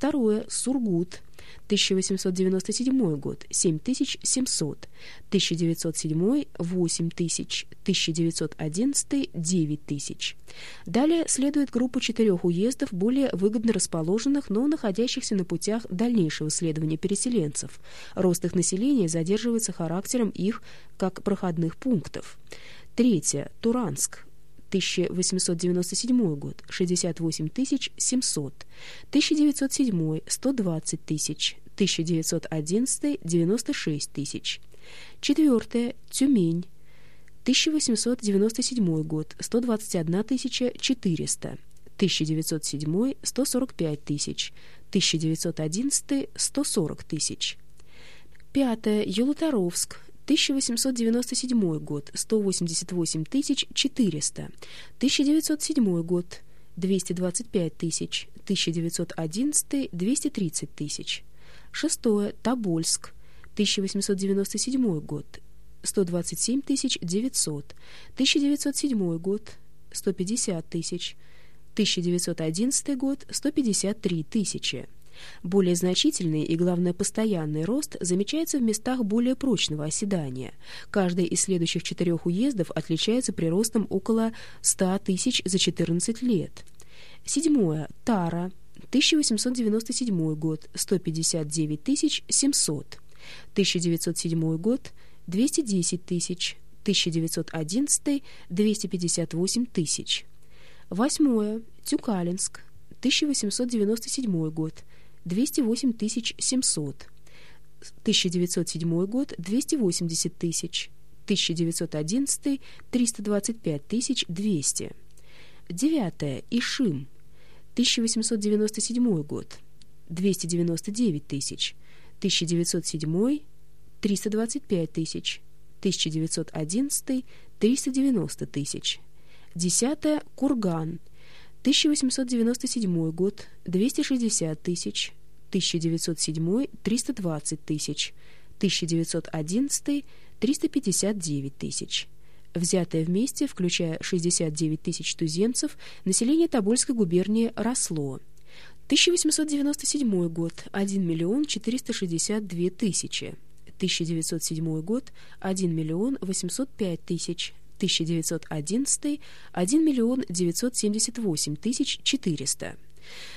Второе – Сургут, 1897 год – 7700, 1907 – 8000, 1911 – 9000. Далее следует группа четырех уездов, более выгодно расположенных, но находящихся на путях дальнейшего следования переселенцев. Рост их населения задерживается характером их как проходных пунктов. Третье – Туранск, 1897 год – 68 700, 1907 – 120 тысяч, 1911 – 96 тысяч. Четвертое – Тюмень, 1897 год – 121 400, 1907 – 145 тысяч, 1911 – 140 тысяч. Пятое – Елуторовск, 1897 год – 188 400, 1907 год – 225 тысяч, 1911 – 230 тысяч. Шестое – Тобольск, 1897 год – 127 900, 1907 год – 150 тысяч, 1911 год – 153 тысячи. Более значительный и, главное, постоянный рост замечается в местах более прочного оседания. Каждый из следующих четырех уездов отличается приростом около 100 тысяч за 14 лет. Седьмое. Тара. 1897 год. 159 700. 1907 год. 210 тысяч. 1911 – 258 тысяч. Восьмое. Тюкалинск. 1897 год. 208 700. 1907 год – 280 тысяч. 1911 – 325 200. Девятое. Ишим. 1897 год. 299 тысяч. 1907 – 325 тысяч. 1911 – 390 тысяч. Десятое. Курган. 1897 год – 260 тысяч, 1907 – 320 тысяч, 1911 – 359 тысяч. Взятое вместе, включая 69 тысяч туземцев, население Тобольской губернии росло. 1897 год – 1 миллион 462 тысячи, 1907 год – 1 миллион 805 тысяч, 1911 – 1 миллион 978 тысяч 400.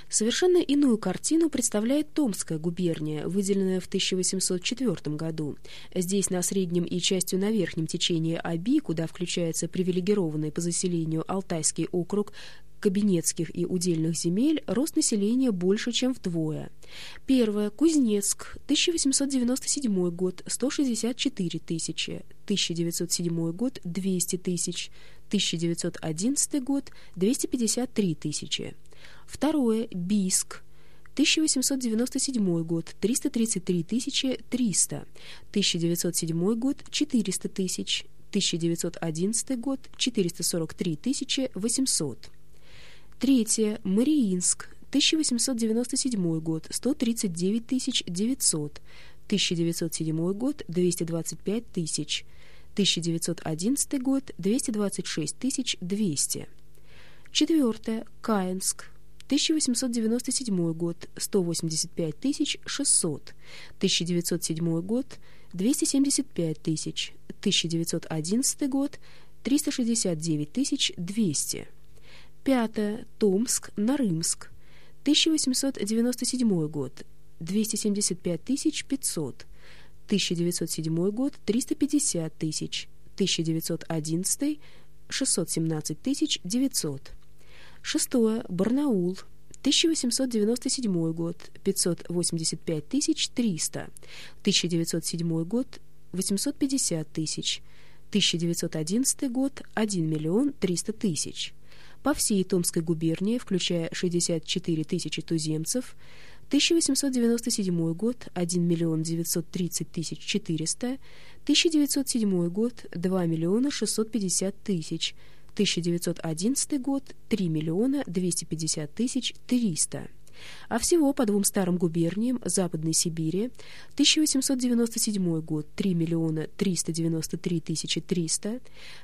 Совершенно иную картину представляет Томская губерния, выделенная в 1804 году. Здесь на среднем и частью на верхнем течении Аби, куда включается привилегированный по заселению Алтайский округ, кабинетских и удельных земель рост населения больше, чем вдвое. Первое. Кузнецк. 1897 год. 164 тысячи. 1907 год. 200 тысяч. 1911 год. 253 тысячи. Второе. Бийск. 1897 год – 333 300, 1907 год – 400 тысяч, 1911 год – 443 800. Третье. Мариинск. 1897 год. 139 900. 1907 год. 225 тысяч. 1911 год. 226 200. Четвертое. Каинск. 1897 год. 185 600. 1907 год. 275 тысяч. 1911 год. 369 200. Пятое. Томск, Нарымск. 1897 год. 275 500. 1907 год. 350 тысяч. 1911 617 900. Шестое. Барнаул. 1897 год. 585 300. 1907 год. 850 тысяч. 1911 год. 1 миллион 300 тысяч по всей Томской губернии, включая 64 тысячи туземцев, 1897 год – 1 миллион 930 тысяч 400, 1907 год – 2 миллиона 650 тысяч, 1911 год – 3 миллиона 250 тысяч 300 а всего по двум старым губерниям Западной Сибири 1897 год 3 миллиона 393 тысячи 300,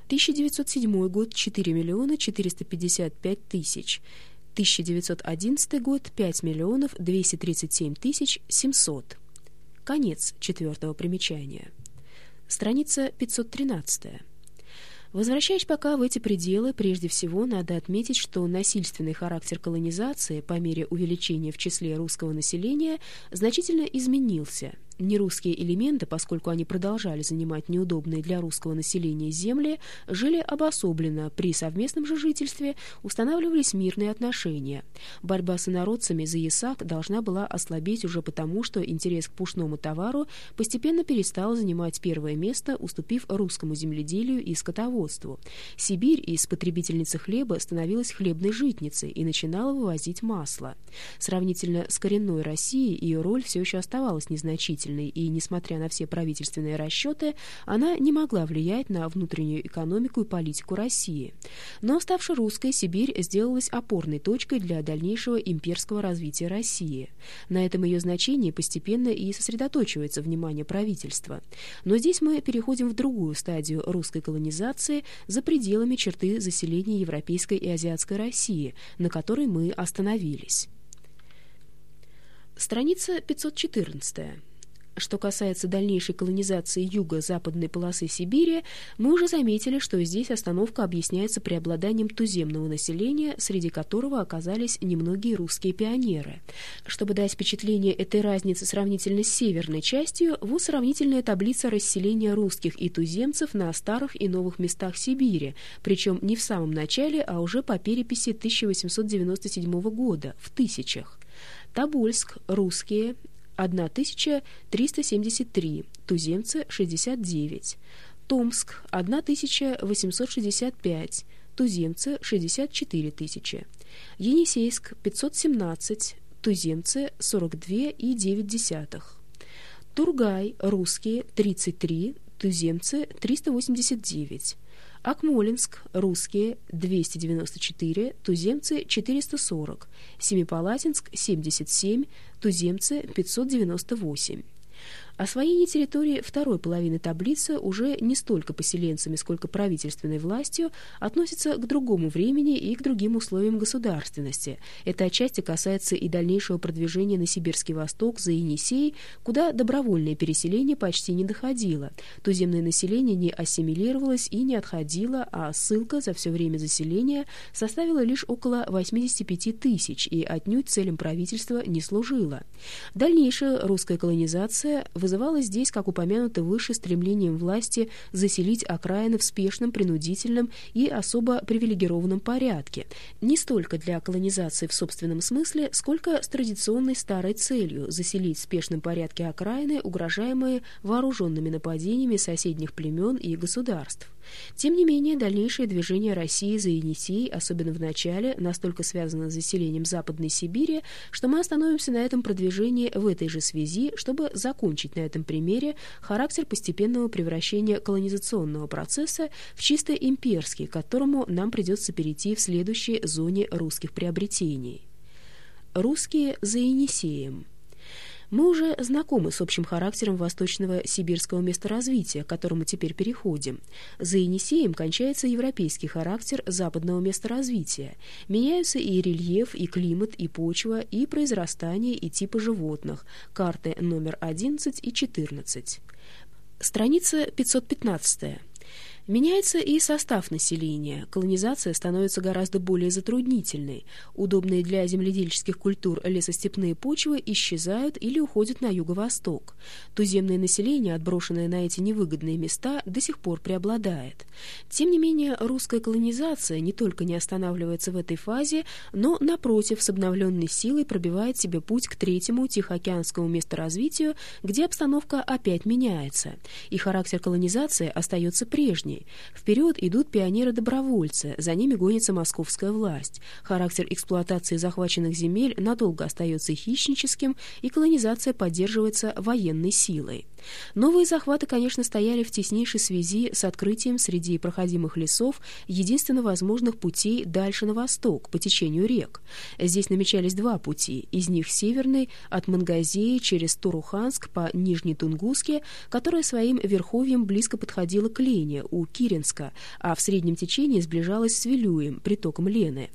1907 год 4 миллиона 455 тысяч, 1911 год 5 миллионов 237 тысяч 700. Конец четвертого примечания. Страница 513. Возвращаясь пока в эти пределы, прежде всего надо отметить, что насильственный характер колонизации по мере увеличения в числе русского населения значительно изменился – Нерусские элементы, поскольку они продолжали занимать неудобные для русского населения земли, жили обособленно, при совместном же жительстве устанавливались мирные отношения. Борьба с инородцами за ясак должна была ослабеть уже потому, что интерес к пушному товару постепенно перестал занимать первое место, уступив русскому земледелию и скотоводству. Сибирь из потребительницы хлеба становилась хлебной житницей и начинала вывозить масло. Сравнительно с коренной Россией ее роль все еще оставалась незначительной значительной, и, несмотря на все правительственные расчеты, она не могла влиять на внутреннюю экономику и политику России. Но, ставши русской, Сибирь сделалась опорной точкой для дальнейшего имперского развития России. На этом ее значении постепенно и сосредоточивается внимание правительства. Но здесь мы переходим в другую стадию русской колонизации за пределами черты заселения Европейской и Азиатской России, на которой мы остановились. Страница 514. Что касается дальнейшей колонизации юго-западной полосы Сибири, мы уже заметили, что здесь остановка объясняется преобладанием туземного населения, среди которого оказались немногие русские пионеры. Чтобы дать впечатление этой разницы сравнительно с северной частью, вот сравнительная таблица расселения русских и туземцев на старых и новых местах Сибири, причем не в самом начале, а уже по переписи 1897 года, в тысячах. Тобольск, русские, 1373, туземцы 69, Томск 1865, туземцы 64 тысячи, Енисейск 517, туземцы 42,9, Тургай русские 33, туземцы 389, Акмолинск, русские 294, туземцы 440, Семипалатинск 77, туземцы 598. Освоение территории второй половины таблицы уже не столько поселенцами, сколько правительственной властью относится к другому времени и к другим условиям государственности. Это отчасти касается и дальнейшего продвижения на Сибирский Восток за Енисей, куда добровольное переселение почти не доходило. Туземное население не ассимилировалось и не отходило, а ссылка за все время заселения составила лишь около 85 тысяч и отнюдь целям правительства не служила. Дальнейшая русская колонизация – вызывалось здесь, как упомянуто выше, стремлением власти заселить окраины в спешном, принудительном и особо привилегированном порядке, не столько для колонизации в собственном смысле, сколько с традиционной старой целью заселить в спешном порядке окраины, угрожаемые вооруженными нападениями соседних племен и государств. Тем не менее, дальнейшее движение России за Енисей, особенно в начале, настолько связано с заселением Западной Сибири, что мы остановимся на этом продвижении в этой же связи, чтобы закончить на этом примере характер постепенного превращения колонизационного процесса в чисто имперский, к которому нам придется перейти в следующей зоне русских приобретений. Русские за Енисеем – мы уже знакомы с общим характером восточного сибирского месторазвития, к которому теперь переходим. За Енисеем кончается европейский характер западного месторазвития. Меняются и рельеф, и климат, и почва, и произрастание, и типы животных. Карты номер 11 и 14. Страница 515. Меняется и состав населения. Колонизация становится гораздо более затруднительной. Удобные для земледельческих культур лесостепные почвы исчезают или уходят на юго-восток. Туземное население, отброшенное на эти невыгодные места, до сих пор преобладает. Тем не менее, русская колонизация не только не останавливается в этой фазе, но, напротив, с обновленной силой пробивает себе путь к третьему Тихоокеанскому месторазвитию, где обстановка опять меняется, и характер колонизации остается прежний, Вперед идут пионеры-добровольцы, за ними гонится московская власть. Характер эксплуатации захваченных земель надолго остается хищническим, и колонизация поддерживается военной силой. Новые захваты, конечно, стояли в теснейшей связи с открытием среди проходимых лесов единственно возможных путей дальше на восток, по течению рек. Здесь намечались два пути, из них северный от Мангазеи через Туруханск по Нижней Тунгуске, которая своим верховьем близко подходила к Лене у Киренска, а в среднем течении сближалась с Вилюем, притоком Лены.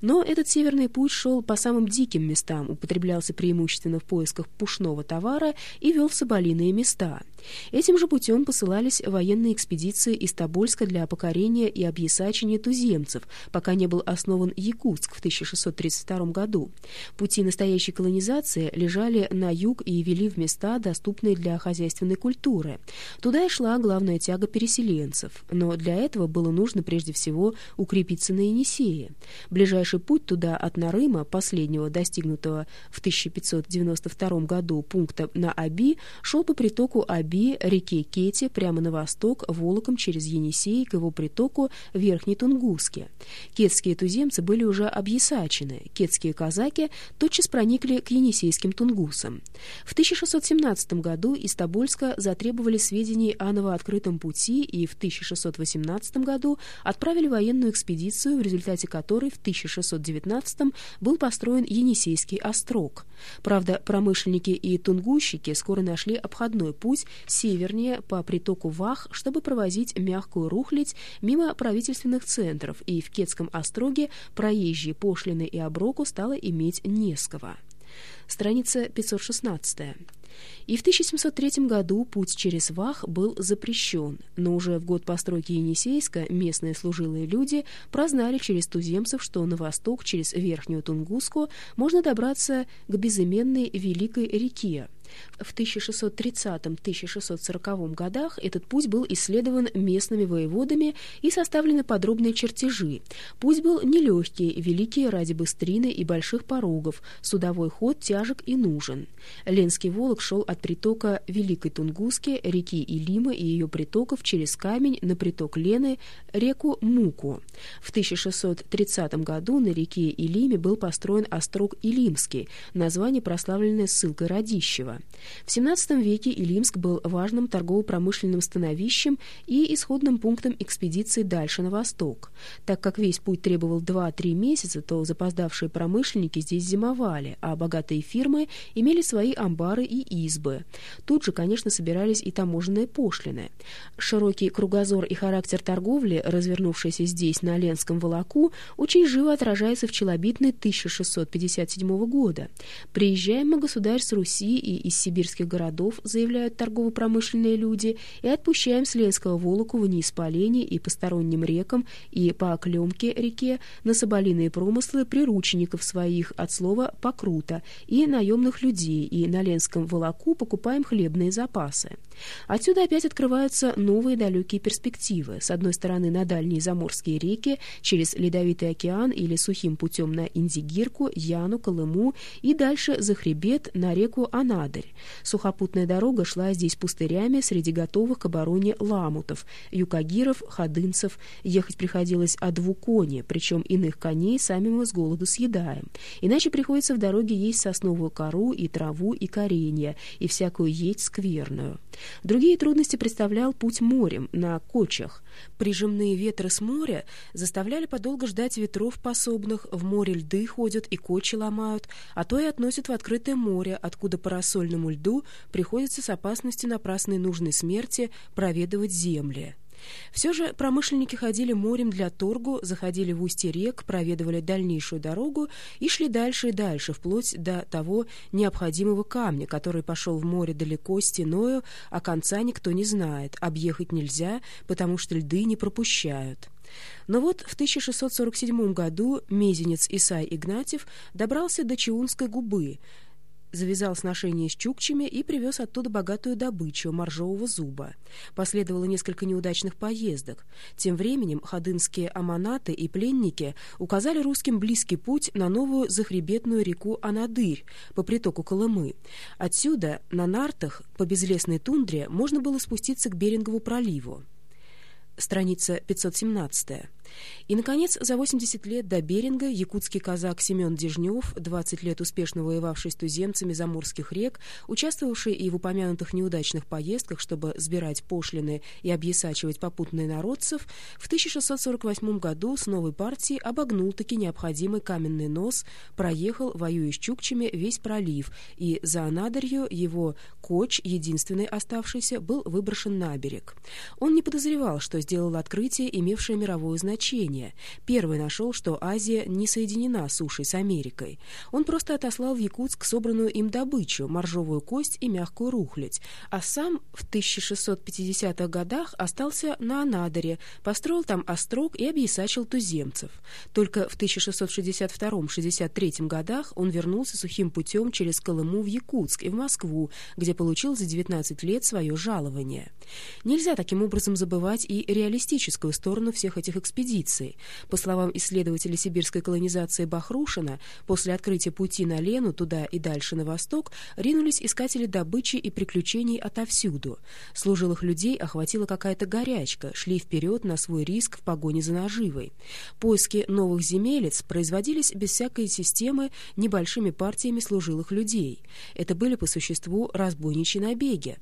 Но этот северный путь шел по самым диким местам, употреблялся преимущественно в поисках пушного товара и вел в соболиные места. Этим же путем посылались военные экспедиции из Тобольска для покорения и объясачения туземцев, пока не был основан Якутск в 1632 году. Пути настоящей колонизации лежали на юг и вели в места, доступные для хозяйственной культуры. Туда и шла главная тяга переселенцев, но для этого было нужно прежде всего укрепиться на Енисее. Ближайший путь туда от Нарыма, последнего достигнутого в 1592 году пункта на Аби, шел по притоку Аби, реке Кети, прямо на восток, Волоком через Енисей к его притоку Верхней Тунгуске. Кетские туземцы были уже объясачены, кетские казаки тотчас проникли к енисейским тунгусам. В 1617 году из Тобольска затребовали сведений о новооткрытом пути и в 1618 году отправили военную экспедицию, в результате которой в 1619 был построен Енисейский острог. Правда, промышленники и тунгусчики скоро нашли обходной путь севернее по притоку Вах, чтобы провозить мягкую рухлядь мимо правительственных центров, и в Кетском остроге проезжие пошлины и оброку стало иметь неского. Страница 516. И в 1703 году путь через Вах был запрещен, но уже в год постройки Енисейска местные служилые люди прознали через туземцев, что на восток через Верхнюю Тунгуску можно добраться к безыменной Великой реке, в 1630-1640 годах этот путь был исследован местными воеводами и составлены подробные чертежи. Путь был нелегкий, великий ради быстрины и больших порогов, судовой ход тяжек и нужен. Ленский Волок шел от притока Великой Тунгуски, реки Илима и ее притоков через камень на приток Лены, реку Муку. В 1630 году на реке Илиме был построен острог Илимский, название прославленное ссылкой Радищева. В XVII веке Илимск был важным торгово-промышленным становищем и исходным пунктом экспедиции дальше на восток. Так как весь путь требовал 2-3 месяца, то запоздавшие промышленники здесь зимовали, а богатые фирмы имели свои амбары и избы. Тут же, конечно, собирались и таможенные пошлины. Широкий кругозор и характер торговли, развернувшийся здесь, на Ленском волоку, очень живо отражается в челобитной 1657 года. «Приезжаем мы, государь, с Руси и из сибирских городов, заявляют торгово-промышленные люди, и отпущаем с Ленского Волоку вниз по Лене и посторонним рекам, и по Оклемке реке на соболиные промыслы приручеников своих, от слова «покрута», и наемных людей, и на Ленском Волоку покупаем хлебные запасы. Отсюда опять открываются новые далекие перспективы. С одной стороны, на дальние заморские реки, через Ледовитый океан или сухим путем на Индигирку, Яну, Колыму и дальше за хребет на реку Анады, Сударь. Сухопутная дорога шла здесь пустырями среди готовых к обороне ламутов, юкагиров, ходынцев. Ехать приходилось о двуконе, причем иных коней сами мы с голоду съедаем. Иначе приходится в дороге есть сосновую кору и траву и коренья, и всякую есть скверную. Другие трудности представлял путь морем, на кочах. Прижимные ветры с моря заставляли подолго ждать ветров пособных, в море льды ходят и кочи ломают, а то и относят в открытое море, откуда по рассольному льду приходится с опасностью напрасной нужной смерти проведывать земли. Все же промышленники ходили морем для торгу, заходили в устье рек, проведывали дальнейшую дорогу и шли дальше и дальше, вплоть до того необходимого камня, который пошел в море далеко стеною, а конца никто не знает, объехать нельзя, потому что льды не пропущают. Но вот в 1647 году мезенец Исай Игнатьев добрался до Чаунской губы, завязал сношения с чукчами и привез оттуда богатую добычу моржового зуба. Последовало несколько неудачных поездок. Тем временем ходынские аманаты и пленники указали русским близкий путь на новую захребетную реку Анадырь по притоку Колымы. Отсюда на нартах по безлесной тундре можно было спуститься к Берингову проливу. Страница 517. И, наконец, за 80 лет до Беринга якутский казак Семен Дежнев, 20 лет успешно воевавший с туземцами заморских рек, участвовавший и в упомянутых неудачных поездках, чтобы сбирать пошлины и объясачивать попутные народцев, в 1648 году с новой партией обогнул таки необходимый каменный нос, проехал, воюя с чукчами, весь пролив, и за Анадырью его коч, единственный оставшийся, был выброшен на берег. Он не подозревал, что сделал открытие, имевшее мировое значение. Первый нашел, что Азия не соединена сушей с Америкой. Он просто отослал в Якутск собранную им добычу, моржовую кость и мягкую рухлядь, а сам в 1650-х годах остался на Анадыре, построил там острог и объясачил туземцев. Только в 1662-63 годах он вернулся сухим путем через Колыму в Якутск и в Москву, где получил за 19 лет свое жалование. Нельзя таким образом забывать и реалистическую сторону всех этих экспедиций. По словам исследователя сибирской колонизации Бахрушина, после открытия пути на Лену туда и дальше на восток ринулись искатели добычи и приключений отовсюду. Служилых людей охватила какая-то горячка, шли вперед на свой риск в погоне за наживой. Поиски новых земелец производились без всякой системы небольшими партиями служилых людей. Это были по существу разбойничьи набеги,